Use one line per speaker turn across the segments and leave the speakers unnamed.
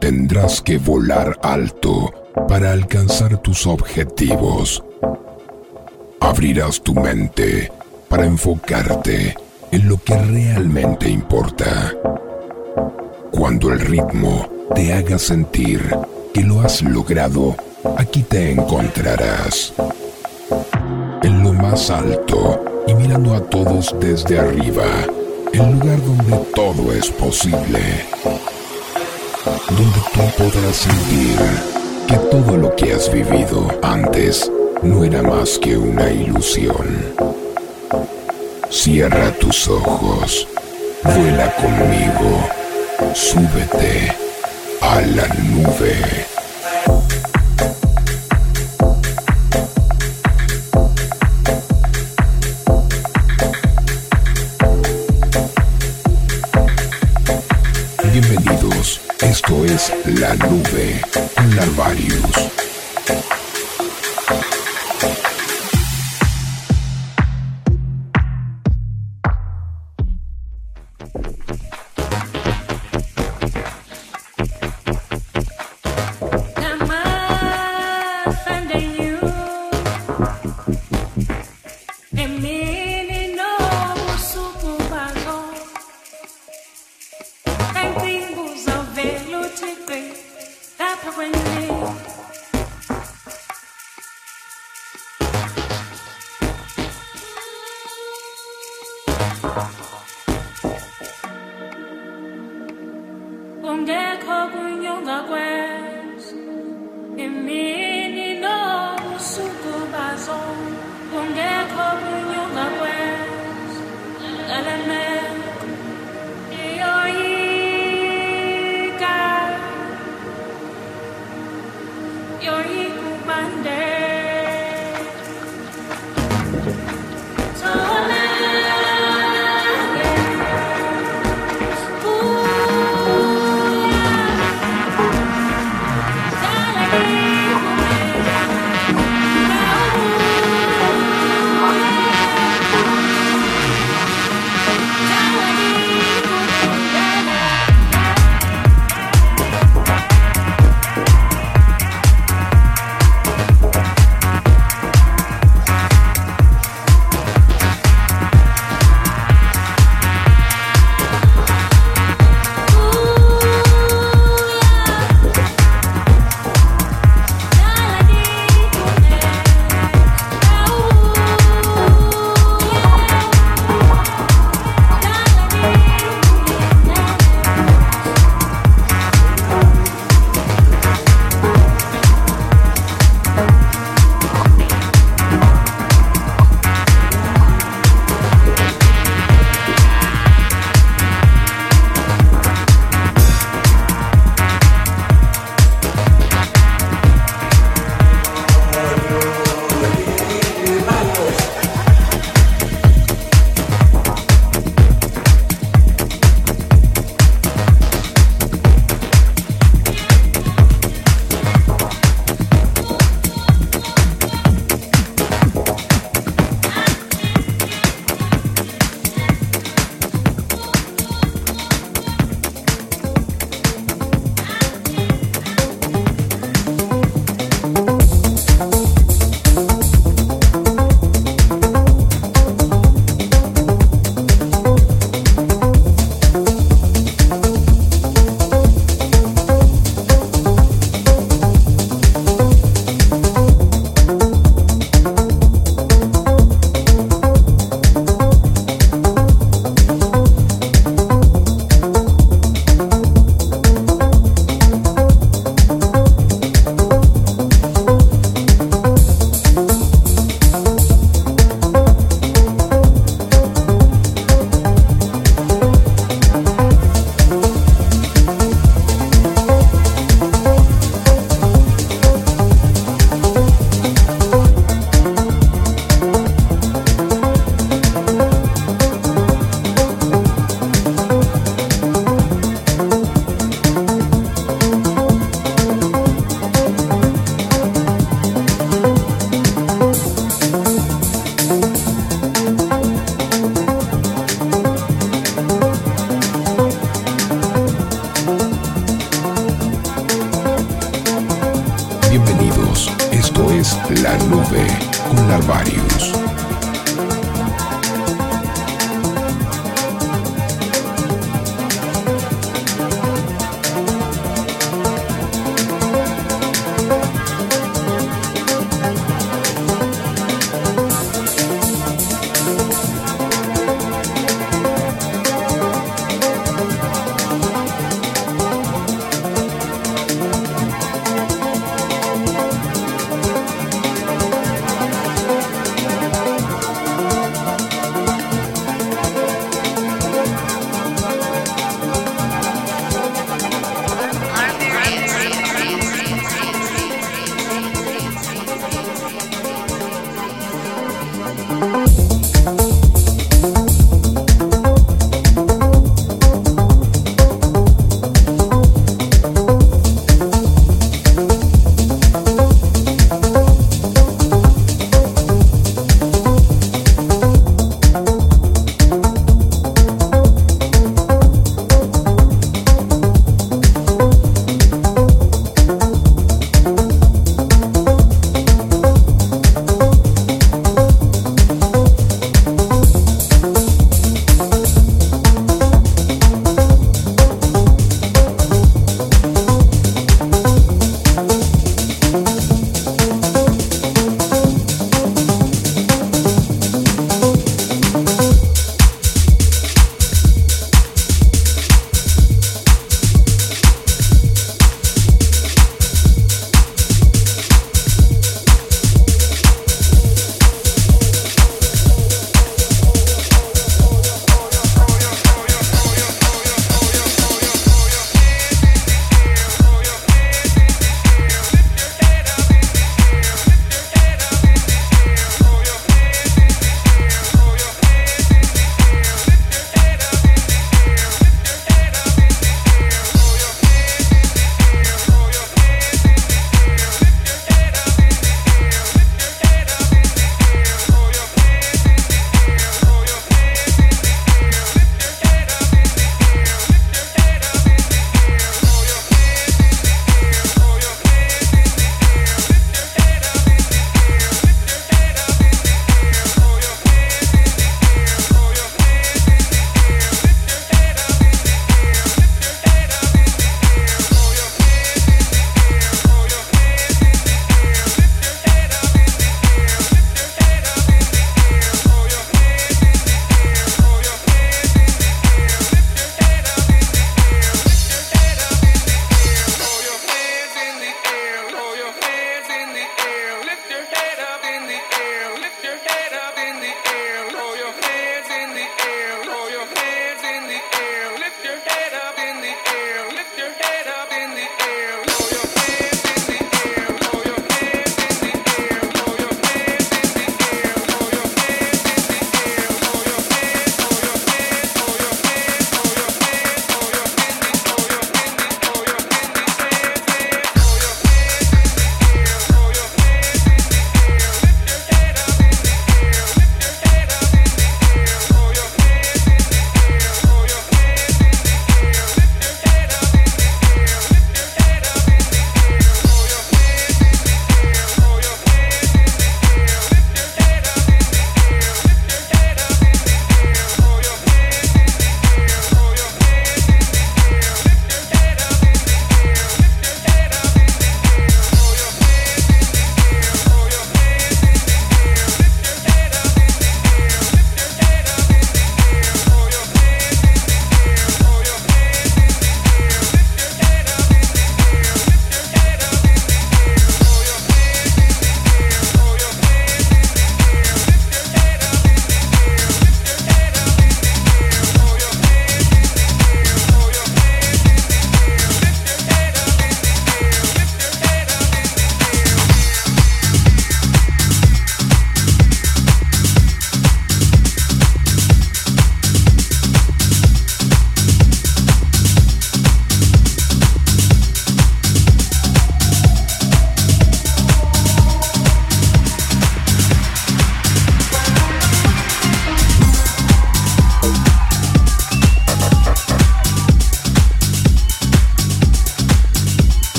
Tendrás que volar alto para alcanzar tus objetivos. Abrirás tu mente para enfocarte en lo que realmente importa. Cuando el ritmo te haga sentir que lo has logrado, aquí te encontrarás. En lo más alto y mirando a todos desde arriba, el lugar donde todo es posible. Donde tú podrás sentir que todo lo que has vivido antes no era más que una ilusión. Cierra tus ojos, vuela conmigo, súbete a la nube. La Nube con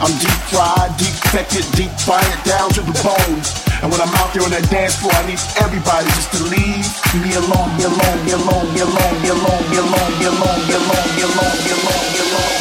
I'm deep fried, deep affected, deep fired down to the bone. And when I'm out there on that dance floor, I need everybody just to leave me alone, me alone, me alone, me alone, me alone, me alone, me alone, me alone, me alone, me alone, me alone.